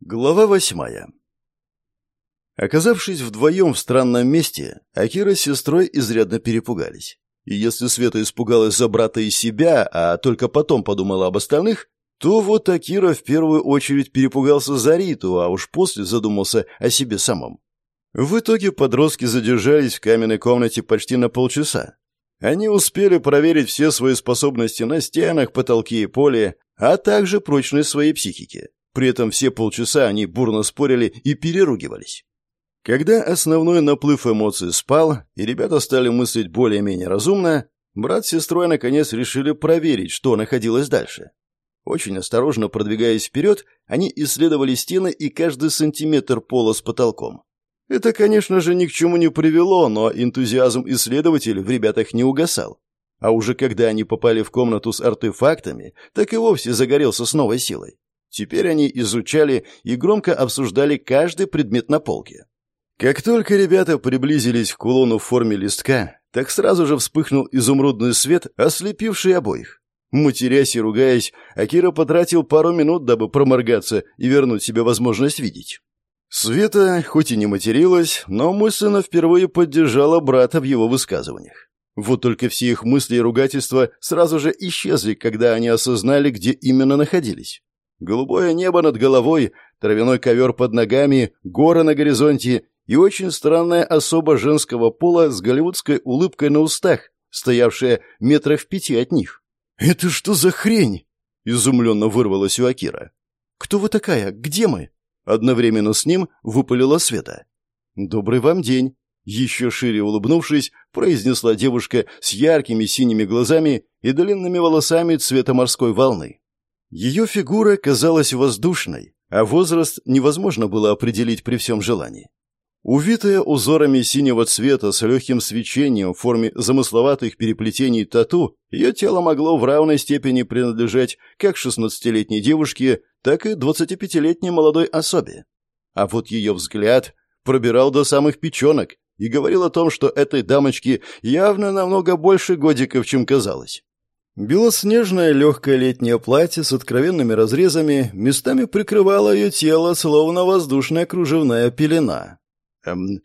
Глава восьмая Оказавшись вдвоем в странном месте, Акира с сестрой изрядно перепугались. И если Света испугалась за брата и себя, а только потом подумала об остальных, то вот Акира в первую очередь перепугался за Риту, а уж после задумался о себе самом. В итоге подростки задержались в каменной комнате почти на полчаса. Они успели проверить все свои способности на стенах, потолке и поле, а также прочность своей психики. При этом все полчаса они бурно спорили и переругивались. Когда основной наплыв эмоций спал, и ребята стали мыслить более-менее разумно, брат с сестрой наконец решили проверить, что находилось дальше. Очень осторожно продвигаясь вперед, они исследовали стены и каждый сантиметр пола с потолком. Это, конечно же, ни к чему не привело, но энтузиазм исследователей в ребятах не угасал. А уже когда они попали в комнату с артефактами, так и вовсе загорелся с новой силой. Теперь они изучали и громко обсуждали каждый предмет на полке. Как только ребята приблизились к кулону в форме листка, так сразу же вспыхнул изумрудный свет, ослепивший обоих. Матерясь и ругаясь, Акира потратил пару минут, дабы проморгаться и вернуть себе возможность видеть. Света, хоть и не материлась, но мысленно впервые поддержала брата в его высказываниях. Вот только все их мысли и ругательства сразу же исчезли, когда они осознали, где именно находились. Голубое небо над головой, травяной ковер под ногами, горы на горизонте и очень странная особа женского пола с голливудской улыбкой на устах, стоявшая метров в пяти от них. «Это что за хрень?» — изумленно вырвалась у Акира. «Кто вы такая? Где мы?» Одновременно с ним выпалила Света. «Добрый вам день!» Еще шире улыбнувшись, произнесла девушка с яркими синими глазами и длинными волосами цвета морской волны. Ее фигура казалась воздушной, а возраст невозможно было определить при всем желании. Увитая узорами синего цвета с легким свечением в форме замысловатых переплетений тату, ее тело могло в равной степени принадлежать как 16-летней девушке, так и 25-летней молодой особе. А вот ее взгляд пробирал до самых печенок и говорил о том, что этой дамочке явно намного больше годиков, чем казалось. Белоснежное легкое летнее платье с откровенными разрезами местами прикрывало ее тело, словно воздушная кружевная пелена. «Эм,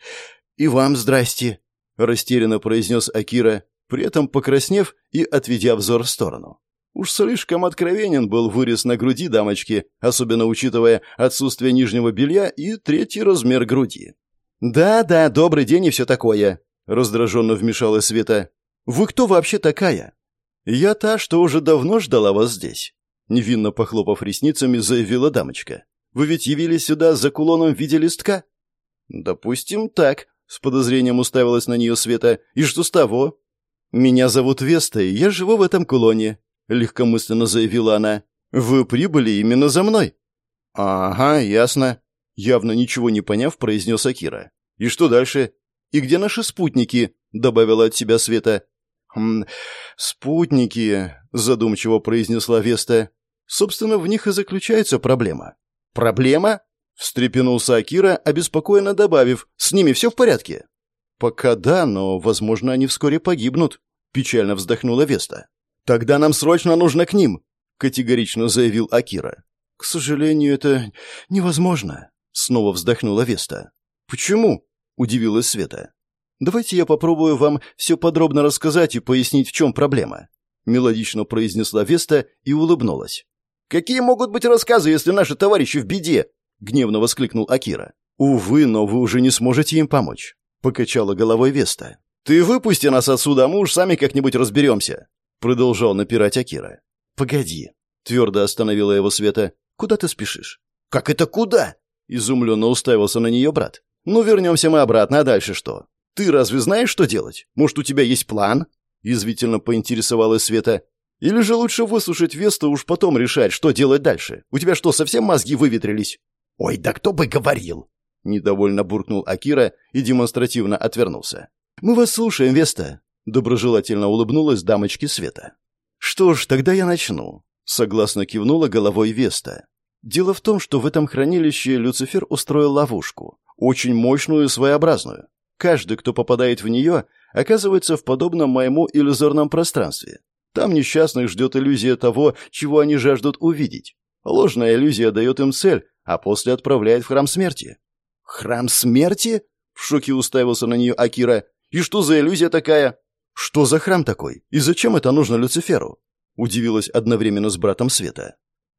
«И вам здрасте», — растерянно произнес Акира, при этом покраснев и отведя взор в сторону. Уж слишком откровенен был вырез на груди дамочки, особенно учитывая отсутствие нижнего белья и третий размер груди. «Да-да, добрый день и все такое», — раздраженно вмешалась Света. «Вы кто вообще такая?» «Я та, что уже давно ждала вас здесь», — невинно похлопав ресницами, заявила дамочка. «Вы ведь явились сюда за кулоном в виде листка?» «Допустим, так», — с подозрением уставилась на нее Света. «И что с того?» «Меня зовут Веста, и я живу в этом кулоне», — легкомысленно заявила она. «Вы прибыли именно за мной». «Ага, ясно», — явно ничего не поняв, произнес Акира. «И что дальше? И где наши спутники?» — добавила от себя Света. «Хм, спутники», — задумчиво произнесла Веста. «Собственно, в них и заключается проблема». «Проблема?» — встрепенулся Акира, обеспокоенно добавив. «С ними все в порядке?» «Пока да, но, возможно, они вскоре погибнут», — печально вздохнула Веста. «Тогда нам срочно нужно к ним», — категорично заявил Акира. «К сожалению, это невозможно», — снова вздохнула Веста. «Почему?» — удивилась Света. «Давайте я попробую вам все подробно рассказать и пояснить, в чем проблема», — мелодично произнесла Веста и улыбнулась. «Какие могут быть рассказы, если наши товарищи в беде?» — гневно воскликнул Акира. «Увы, но вы уже не сможете им помочь», — покачала головой Веста. «Ты выпусти нас отсюда, а мы уж сами как-нибудь разберемся», — продолжал напирать Акира. «Погоди», — твердо остановила его Света. «Куда ты спешишь?» «Как это куда?» — изумленно уставился на нее брат. «Ну, вернемся мы обратно, а дальше что?» «Ты разве знаешь, что делать? Может, у тебя есть план?» Язвительно поинтересовалась Света. «Или же лучше выслушать Весту, уж потом решать, что делать дальше? У тебя что, совсем мозги выветрились?» «Ой, да кто бы говорил!» Недовольно буркнул Акира и демонстративно отвернулся. «Мы вас слушаем, Веста!» Доброжелательно улыбнулась дамочке Света. «Что ж, тогда я начну», — согласно кивнула головой Веста. «Дело в том, что в этом хранилище Люцифер устроил ловушку, очень мощную и своеобразную. Каждый, кто попадает в нее, оказывается в подобном моему иллюзорном пространстве. Там несчастных ждет иллюзия того, чего они жаждут увидеть. Ложная иллюзия дает им цель, а после отправляет в храм смерти. «Храм смерти?» — в шоке уставился на нее Акира. «И что за иллюзия такая?» «Что за храм такой? И зачем это нужно Люциферу?» — удивилась одновременно с братом Света.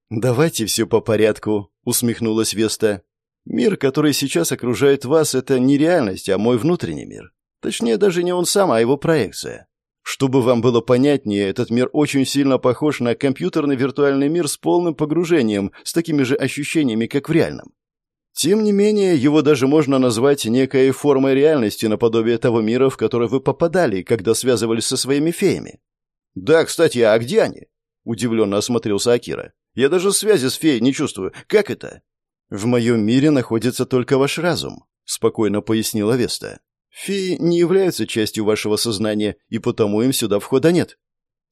«Давайте все по порядку», — усмехнулась Веста. «Мир, который сейчас окружает вас, это не реальность, а мой внутренний мир. Точнее, даже не он сам, а его проекция. Чтобы вам было понятнее, этот мир очень сильно похож на компьютерный виртуальный мир с полным погружением, с такими же ощущениями, как в реальном. Тем не менее, его даже можно назвать некой формой реальности наподобие того мира, в который вы попадали, когда связывались со своими феями. «Да, кстати, а где они?» – удивленно осмотрелся Акира. «Я даже связи с феей не чувствую. Как это?» «В моем мире находится только ваш разум», – спокойно пояснила Веста. Феи не являются частью вашего сознания, и потому им сюда входа нет.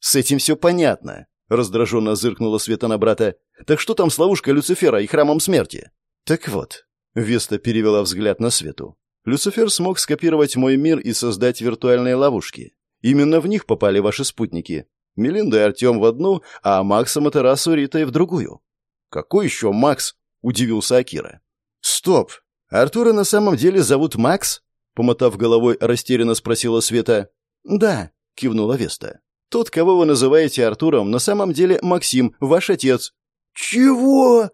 С этим все понятно, раздраженно зыркнула Света на брата. Так что там с ловушкой Люцифера и храмом смерти? Так вот, Веста перевела взгляд на Свету. Люцифер смог скопировать мой мир и создать виртуальные ловушки. Именно в них попали ваши спутники. Мелинда и Артем в одну, а Макса Матерасу Ритой в другую. «Какой еще Макс?» – удивился Акира. «Стоп! Артура на самом деле зовут Макс?» Помотав головой, растерянно спросила Света. «Да», — кивнула Веста. «Тот, кого вы называете Артуром, на самом деле Максим, ваш отец». «Чего?»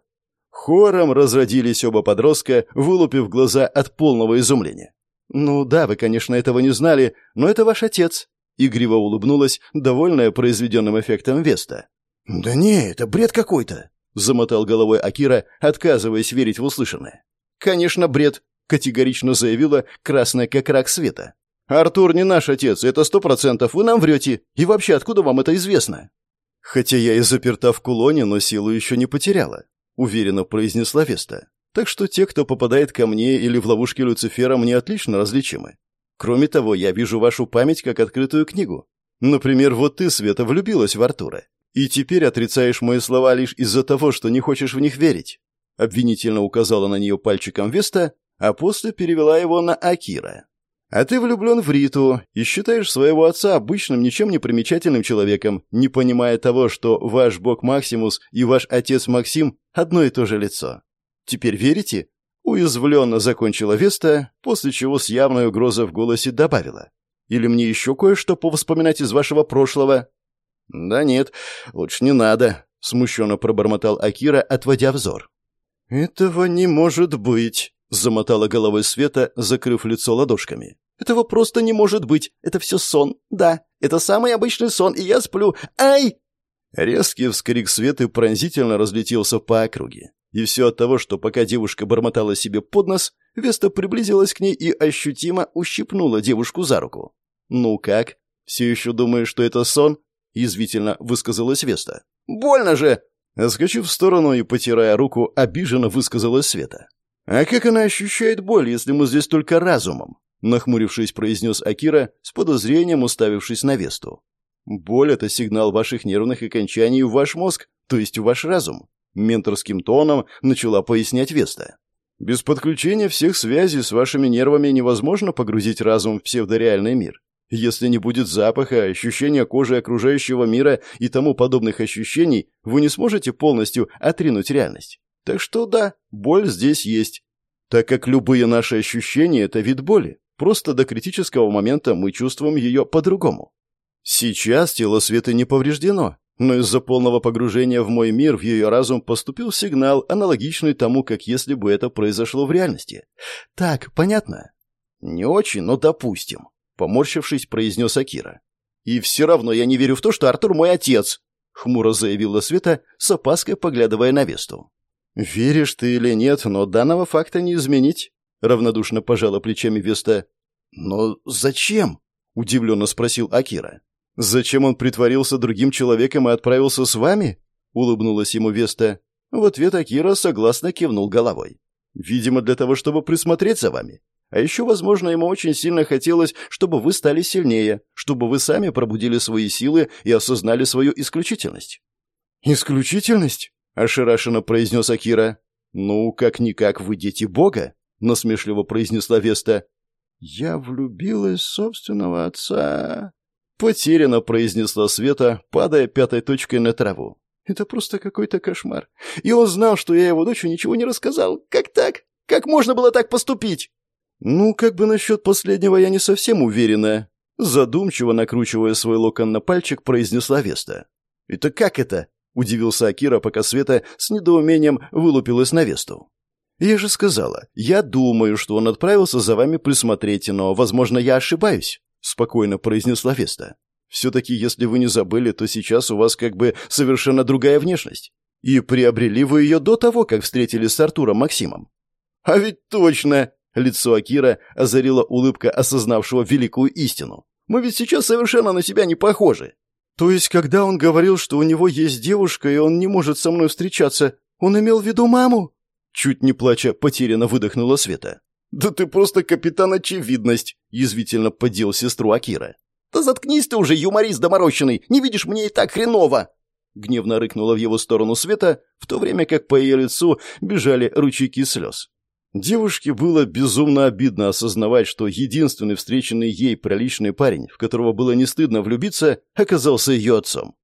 Хором разродились оба подростка, вылупив глаза от полного изумления. «Ну да, вы, конечно, этого не знали, но это ваш отец», — игриво улыбнулась, довольная произведенным эффектом Веста. «Да не, это бред какой-то», — замотал головой Акира, отказываясь верить в услышанное. «Конечно, бред», — категорично заявила красная как рак света. «Артур не наш отец, это сто процентов, вы нам врете. И вообще, откуда вам это известно?» «Хотя я и заперта в кулоне, но силу еще не потеряла», — уверенно произнесла Веста. «Так что те, кто попадает ко мне или в ловушки Люцифера, мне отлично различимы. Кроме того, я вижу вашу память как открытую книгу. Например, вот ты, Света, влюбилась в Артура. И теперь отрицаешь мои слова лишь из-за того, что не хочешь в них верить». Обвинительно указала на нее пальчиком Веста, а после перевела его на Акира. «А ты влюблен в Риту и считаешь своего отца обычным, ничем не примечательным человеком, не понимая того, что ваш бог Максимус и ваш отец Максим – одно и то же лицо. Теперь верите?» Уязвленно закончила Веста, после чего с явной угрозой в голосе добавила. «Или мне еще кое-что повоспоминать из вашего прошлого?» «Да нет, лучше не надо», — смущенно пробормотал Акира, отводя взор. «Этого не может быть», Замотала головой Света, закрыв лицо ладошками. «Этого просто не может быть. Это все сон. Да, это самый обычный сон, и я сплю. Ай!» Резкий вскрик Светы пронзительно разлетелся по округе. И все от того, что пока девушка бормотала себе под нос, Веста приблизилась к ней и ощутимо ущипнула девушку за руку. «Ну как? Все еще думаешь, что это сон?» — язвительно высказалась Веста. «Больно же!» Отскочив в сторону и потирая руку, обиженно высказалась Света. «А как она ощущает боль, если мы здесь только разумом?» Нахмурившись, произнес Акира, с подозрением уставившись на Весту. «Боль — это сигнал ваших нервных окончаний в ваш мозг, то есть в ваш разум», — менторским тоном начала пояснять Веста. «Без подключения всех связей с вашими нервами невозможно погрузить разум в псевдореальный мир. Если не будет запаха, ощущения кожи окружающего мира и тому подобных ощущений, вы не сможете полностью отринуть реальность. Так что да, боль здесь есть. Так как любые наши ощущения – это вид боли. Просто до критического момента мы чувствуем ее по-другому. Сейчас тело Светы не повреждено, но из-за полного погружения в мой мир в ее разум поступил сигнал, аналогичный тому, как если бы это произошло в реальности. Так, понятно? Не очень, но допустим. Поморщившись, произнес Акира. И все равно я не верю в то, что Артур мой отец, хмуро заявила Света, с опаской поглядывая на Весту. «Веришь ты или нет, но данного факта не изменить», — равнодушно пожала плечами Веста. «Но зачем?» — удивленно спросил Акира. «Зачем он притворился другим человеком и отправился с вами?» — улыбнулась ему Веста. В ответ Акира согласно кивнул головой. «Видимо, для того, чтобы присмотреть за вами. А еще, возможно, ему очень сильно хотелось, чтобы вы стали сильнее, чтобы вы сами пробудили свои силы и осознали свою исключительность». «Исключительность?» — ошарашенно произнес Акира. «Ну, как-никак вы дети Бога», — насмешливо произнесла Веста. «Я влюбилась в собственного отца», — потерянно произнесла Света, падая пятой точкой на траву. Это просто какой-то кошмар. И он знал, что я его дочь ничего не рассказал. Как так? Как можно было так поступить? Ну, как бы насчет последнего я не совсем уверена. Задумчиво накручивая свой локон на пальчик, произнесла Веста. «Это как это?» — удивился Акира, пока Света с недоумением вылупилась на Весту. «Я же сказала, я думаю, что он отправился за вами присмотреть, но, возможно, я ошибаюсь», — спокойно произнесла Веста. Все-таки, если вы не забыли, то сейчас у вас как бы совершенно другая внешность. И приобрели вы ее до того, как встретились с Артуром Максимом. А ведь точно! Лицо Акира озарила улыбка осознавшего великую истину. Мы ведь сейчас совершенно на себя не похожи. То есть, когда он говорил, что у него есть девушка, и он не может со мной встречаться, он имел в виду маму? Чуть не плача, потерянно выдохнула Света. «Да ты просто капитан очевидность!» — язвительно поддел сестру Акира. «Да заткнись ты уже, юморист доморощенный! Не видишь, мне и так хреново!» Гневно рыкнула в его сторону Света, в то время как по ее лицу бежали ручейки слез. Девушке было безумно обидно осознавать, что единственный встреченный ей приличный парень, в которого было не стыдно влюбиться, оказался ее отцом.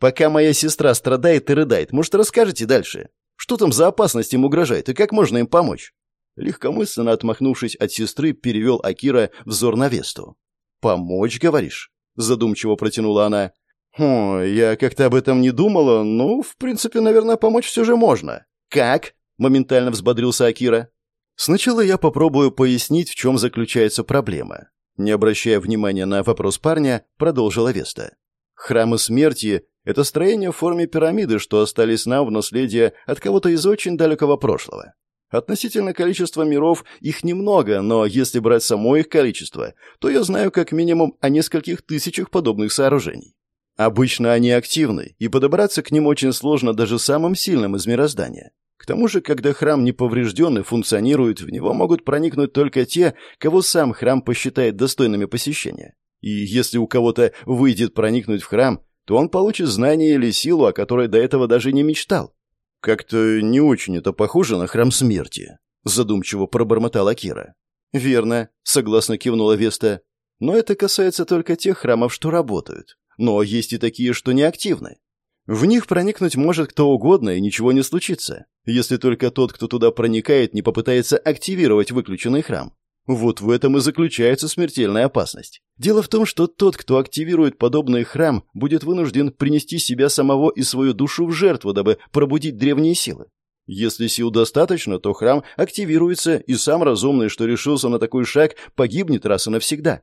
«Пока моя сестра страдает и рыдает, может, расскажете дальше? Что там за опасность им угрожает и как можно им помочь?» Легкомысленно отмахнувшись от сестры, перевел Акира взор на Весту. «Помочь, говоришь?» — задумчиво протянула она. «Хм, я как-то об этом не думала. Ну, в принципе, наверное, помочь все же можно». «Как?» — моментально взбодрился Акира. «Сначала я попробую пояснить, в чем заключается проблема». Не обращая внимания на вопрос парня, продолжила Веста. «Храмы смерти — это строения в форме пирамиды, что остались нам в наследие от кого-то из очень далекого прошлого. Относительно количества миров их немного, но если брать само их количество, то я знаю как минимум о нескольких тысячах подобных сооружений. Обычно они активны, и подобраться к ним очень сложно даже самым сильным из мироздания. К тому же, когда храм не поврежден и функционирует, в него могут проникнуть только те, кого сам храм посчитает достойными посещения. И если у кого-то выйдет проникнуть в храм, то он получит знание или силу, о которой до этого даже не мечтал. «Как-то не очень это похоже на храм смерти», — задумчиво пробормотала Кира. «Верно», — согласно кивнула Веста. «Но это касается только тех храмов, что работают. Но есть и такие, что неактивны. В них проникнуть может кто угодно, и ничего не случится, если только тот, кто туда проникает, не попытается активировать выключенный храм. Вот в этом и заключается смертельная опасность. Дело в том, что тот, кто активирует подобный храм, будет вынужден принести себя самого и свою душу в жертву, дабы пробудить древние силы. Если сил достаточно, то храм активируется, и сам разумный, что решился на такой шаг, погибнет раз и навсегда.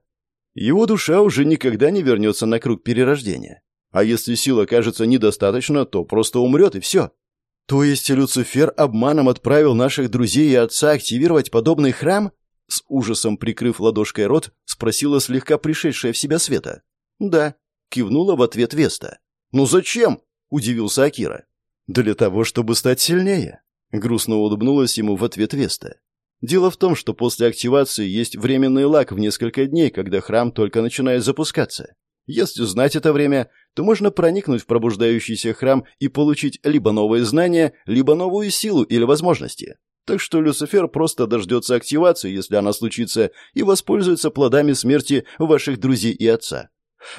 Его душа уже никогда не вернется на круг перерождения. А если сил окажется недостаточно, то просто умрет и все. То есть Люцифер обманом отправил наших друзей и отца активировать подобный храм? С ужасом прикрыв ладошкой рот, спросила слегка пришедшая в себя Света. «Да», — кивнула в ответ Веста. «Ну зачем?» — удивился Акира. «Для того, чтобы стать сильнее», — грустно улыбнулась ему в ответ Веста. «Дело в том, что после активации есть временный лак в несколько дней, когда храм только начинает запускаться. Если знать это время, то можно проникнуть в пробуждающийся храм и получить либо новые знания, либо новую силу или возможности. Так что Люцифер просто дождется активации, если она случится, и воспользуется плодами смерти ваших друзей и отца.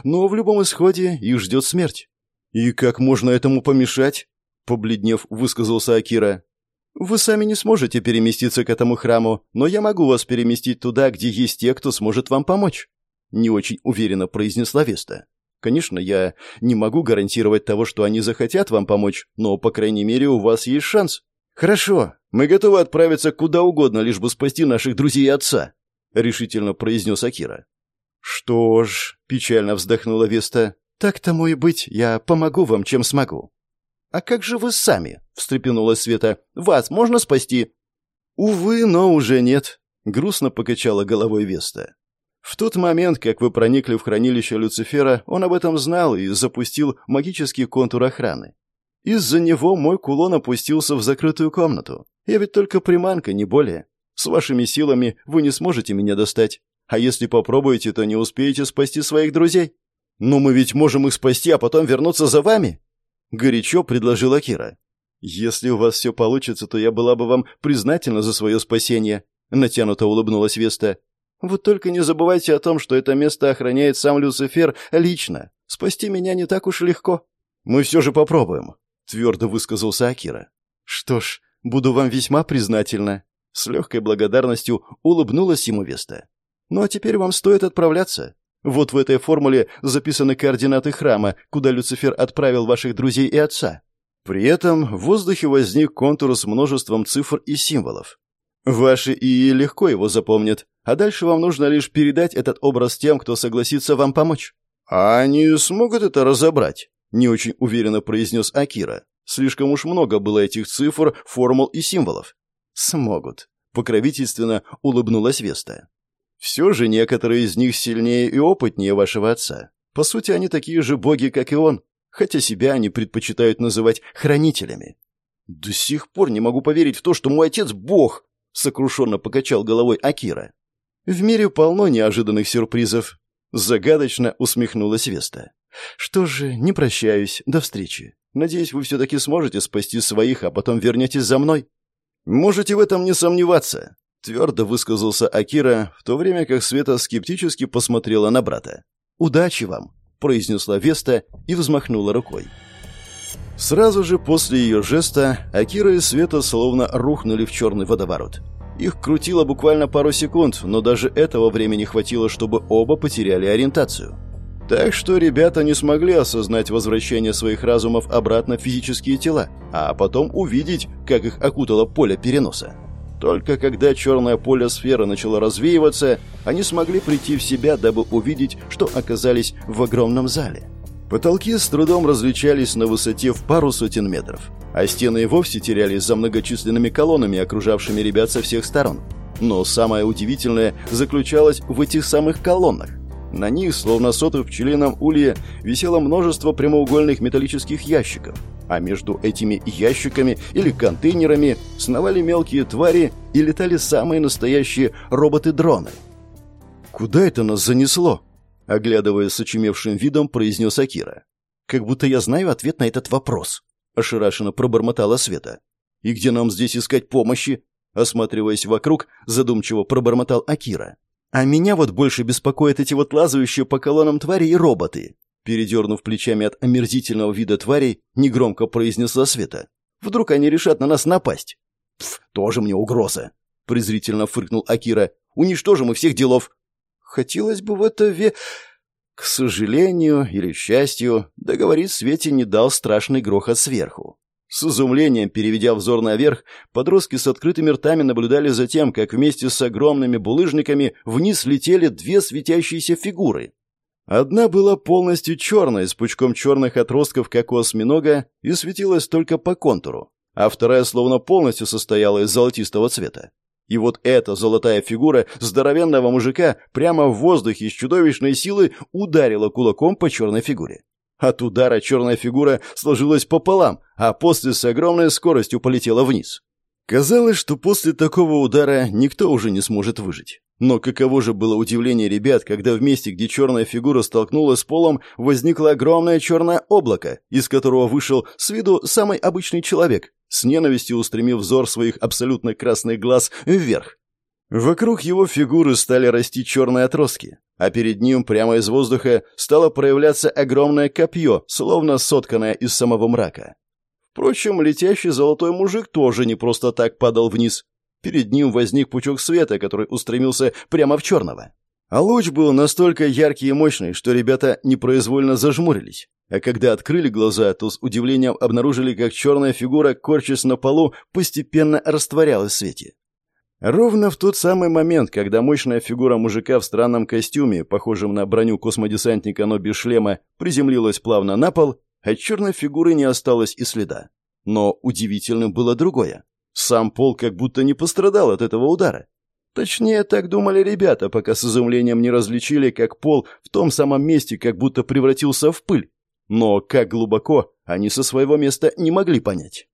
Но в любом исходе их ждет смерть. «И как можно этому помешать?» Побледнев, высказался Акира. «Вы сами не сможете переместиться к этому храму, но я могу вас переместить туда, где есть те, кто сможет вам помочь», не очень уверенно произнесла Веста. «Конечно, я не могу гарантировать того, что они захотят вам помочь, но, по крайней мере, у вас есть шанс». «Хорошо, мы готовы отправиться куда угодно, лишь бы спасти наших друзей и отца», — решительно произнес Акира. «Что ж», — печально вздохнула Веста, — «так тому и быть, я помогу вам, чем смогу». «А как же вы сами?» — встрепенулась Света. «Вас можно спасти?» «Увы, но уже нет», — грустно покачала головой Веста. В тот момент, как вы проникли в хранилище Люцифера, он об этом знал и запустил магический контур охраны. Из-за него мой кулон опустился в закрытую комнату. Я ведь только приманка, не более. С вашими силами вы не сможете меня достать. А если попробуете, то не успеете спасти своих друзей. Но мы ведь можем их спасти, а потом вернуться за вами. Горячо предложила Кира. Если у вас все получится, то я была бы вам признательна за свое спасение. Натянуто улыбнулась Веста. Вот только не забывайте о том, что это место охраняет сам Люцифер лично. Спасти меня не так уж легко. Мы все же попробуем. твердо высказался Акира. «Что ж, буду вам весьма признательна». С легкой благодарностью улыбнулась ему Веста. «Ну а теперь вам стоит отправляться. Вот в этой формуле записаны координаты храма, куда Люцифер отправил ваших друзей и отца». При этом в воздухе возник контур с множеством цифр и символов. Ваши ИИ легко его запомнят, а дальше вам нужно лишь передать этот образ тем, кто согласится вам помочь. А они смогут это разобрать? Не очень уверенно произнес Акира. Слишком уж много было этих цифр, формул и символов. Смогут. Покровительственно улыбнулась Веста. Все же некоторые из них сильнее и опытнее вашего отца. По сути, они такие же боги, как и он, хотя себя они предпочитают называть хранителями. До сих пор не могу поверить в то, что мой отец бог, сокрушенно покачал головой Акира. В мире полно неожиданных сюрпризов. Загадочно усмехнулась Веста. Что же, не прощаюсь. До встречи. Надеюсь, вы все-таки сможете спасти своих, а потом вернетесь за мной. Можете в этом не сомневаться. Твердо высказался Акира, в то время как Света скептически посмотрела на брата. «Удачи вам!» – произнесла Веста и взмахнула рукой. Сразу же после ее жеста Акира и Света словно рухнули в черный водоворот. Их крутило буквально пару секунд, но даже этого времени хватило, чтобы оба потеряли ориентацию. Так что ребята не смогли осознать возвращение своих разумов обратно в физические тела, а потом увидеть, как их окутало поле переноса. Только когда черное поле сферы начало развеиваться, они смогли прийти в себя, дабы увидеть, что оказались в огромном зале. Потолки с трудом различались на высоте в пару сотен метров, а стены и вовсе терялись за многочисленными колоннами, окружавшими ребят со всех сторон. Но самое удивительное заключалось в этих самых колоннах. На них, словно соты в пчелином улье, висело множество прямоугольных металлических ящиков, а между этими ящиками или контейнерами сновали мелкие твари и летали самые настоящие роботы-дроны. «Куда это нас занесло?» Оглядывая с очумевшим видом, произнес Акира. «Как будто я знаю ответ на этот вопрос», — ошарашенно пробормотала Света. «И где нам здесь искать помощи?» Осматриваясь вокруг, задумчиво пробормотал Акира. «А меня вот больше беспокоят эти вот лазающие по колоннам твари и роботы», передернув плечами от омерзительного вида тварей, негромко произнесла Света. «Вдруг они решат на нас напасть?» «Пф, тоже мне угроза!» презрительно фыркнул Акира. «Уничтожим их всех делов!» Хотелось бы в это ве... К сожалению или счастью, договорить Свете не дал страшный грохот сверху. С изумлением, переведя взор наверх, подростки с открытыми ртами наблюдали за тем, как вместе с огромными булыжниками вниз летели две светящиеся фигуры. Одна была полностью черной, с пучком черных отростков, как у осьминога, и светилась только по контуру, а вторая словно полностью состояла из золотистого цвета. И вот эта золотая фигура здоровенного мужика прямо в воздухе с чудовищной силой ударила кулаком по черной фигуре. От удара черная фигура сложилась пополам, а после с огромной скоростью полетела вниз. Казалось, что после такого удара никто уже не сможет выжить. Но каково же было удивление ребят, когда в месте, где черная фигура столкнулась с полом, возникло огромное черное облако, из которого вышел с виду самый обычный человек, с ненавистью устремив взор своих абсолютно красных глаз вверх. Вокруг его фигуры стали расти черные отростки, а перед ним прямо из воздуха стало проявляться огромное копье, словно сотканное из самого мрака. Впрочем, летящий золотой мужик тоже не просто так падал вниз. Перед ним возник пучок света, который устремился прямо в черного. А луч был настолько яркий и мощный, что ребята непроизвольно зажмурились. А когда открыли глаза, то с удивлением обнаружили, как черная фигура, корчась на полу, постепенно растворялась в свете. Ровно в тот самый момент, когда мощная фигура мужика в странном костюме, похожем на броню космодесантника, но без шлема, приземлилась плавно на пол, от черной фигуры не осталось и следа. Но удивительным было другое. Сам пол как будто не пострадал от этого удара. Точнее, так думали ребята, пока с изумлением не различили, как пол в том самом месте как будто превратился в пыль. Но как глубоко, они со своего места не могли понять.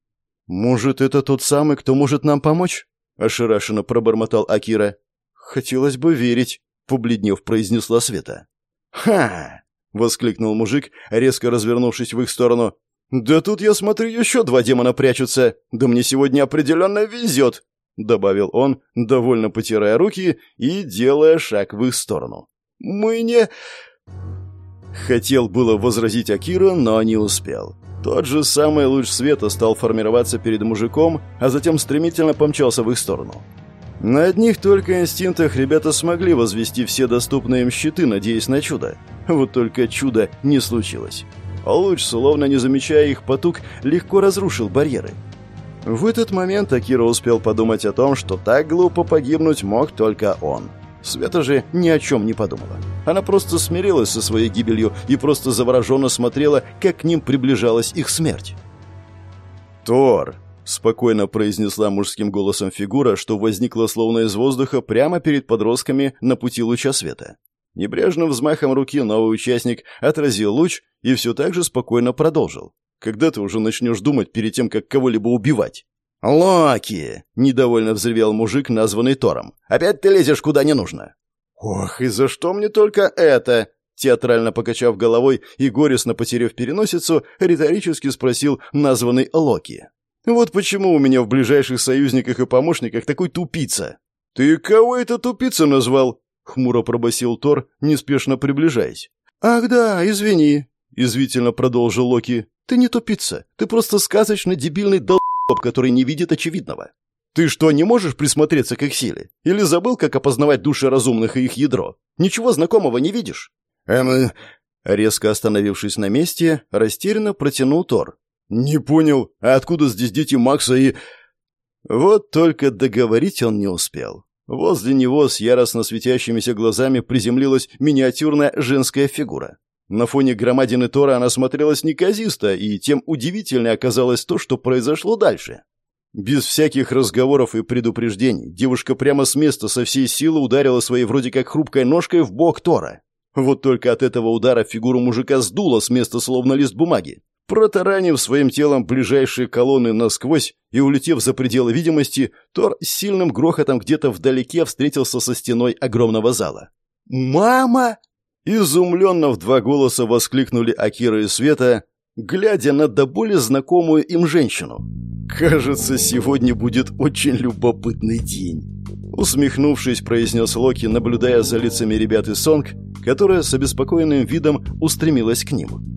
«Может, это тот самый, кто может нам помочь?» — ошарашенно пробормотал Акира. «Хотелось бы верить», — побледнев произнесла Света. «Ха!» — воскликнул мужик, резко развернувшись в их сторону. «Да тут, я смотрю, еще два демона прячутся. Да мне сегодня определенно везет!» — добавил он, довольно потирая руки и делая шаг в их сторону. «Мы не...» Хотел было возразить Акира, но не успел. Тот же самый луч света стал формироваться перед мужиком, а затем стремительно помчался в их сторону. На одних только инстинктах ребята смогли возвести все доступные им щиты, надеясь на чудо. Вот только чуда не случилось. Луч, словно не замечая их потуг, легко разрушил барьеры. В этот момент Акира успел подумать о том, что так глупо погибнуть мог только он. Света же ни о чем не подумала. Она просто смирилась со своей гибелью и просто завороженно смотрела, как к ним приближалась их смерть. «Тор!» — спокойно произнесла мужским голосом фигура, что возникла словно из воздуха прямо перед подростками на пути луча света. Небрежным взмахом руки новый участник отразил луч и все так же спокойно продолжил. «Когда ты уже начнешь думать перед тем, как кого-либо убивать?» «Локи!» — недовольно взревел мужик, названный Тором. «Опять ты лезешь куда не нужно!» «Ох, и за что мне только это?» Театрально покачав головой и горестно потеряв переносицу, риторически спросил названный Локи. «Вот почему у меня в ближайших союзниках и помощниках такой тупица?» «Ты кого это тупица назвал?» — хмуро пробасил Тор, неспешно приближаясь. «Ах да, извини», — извительно продолжил Локи. «Ты не тупица, ты просто сказочно дебильный долб, который не видит очевидного. Ты что, не можешь присмотреться к их силе? Или забыл, как опознавать души разумных и их ядро? Ничего знакомого не видишь?» «Эм...» э, Резко остановившись на месте, растерянно протянул Тор. «Не понял, а откуда здесь дети Макса и...» Вот только договорить он не успел. Возле него с яростно светящимися глазами приземлилась миниатюрная женская фигура. На фоне громадины Тора она смотрелась неказисто, и тем удивительнее оказалось то, что произошло дальше. Без всяких разговоров и предупреждений девушка прямо с места со всей силы ударила своей вроде как хрупкой ножкой в бок Тора. Вот только от этого удара фигуру мужика сдуло с места словно лист бумаги. Протаранив своим телом ближайшие колонны насквозь и улетев за пределы видимости, Тор с сильным грохотом где-то вдалеке встретился со стеной огромного зала. «Мама!» Изумленно в два голоса воскликнули Акира и Света, глядя на до боли знакомую им женщину. «Кажется, сегодня будет очень любопытный день», — усмехнувшись, произнес Локи, наблюдая за лицами ребят из Сонг, которая с обеспокоенным видом устремилась к ним.